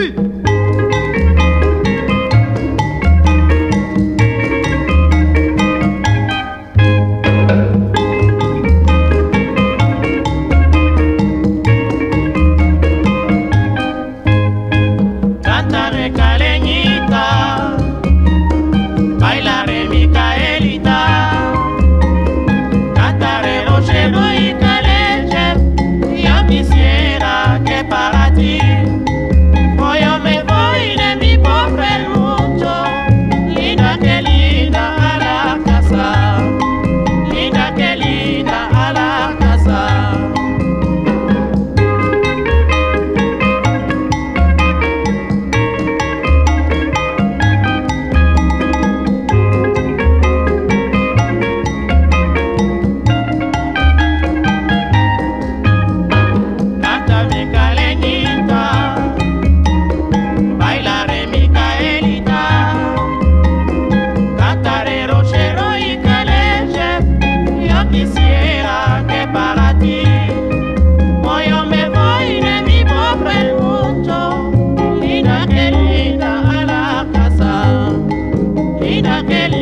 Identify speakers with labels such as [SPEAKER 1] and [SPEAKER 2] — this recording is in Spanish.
[SPEAKER 1] 诶 Que para ti, hoy yo me voy me mi pobre mucho y querida a la casa linda que querida.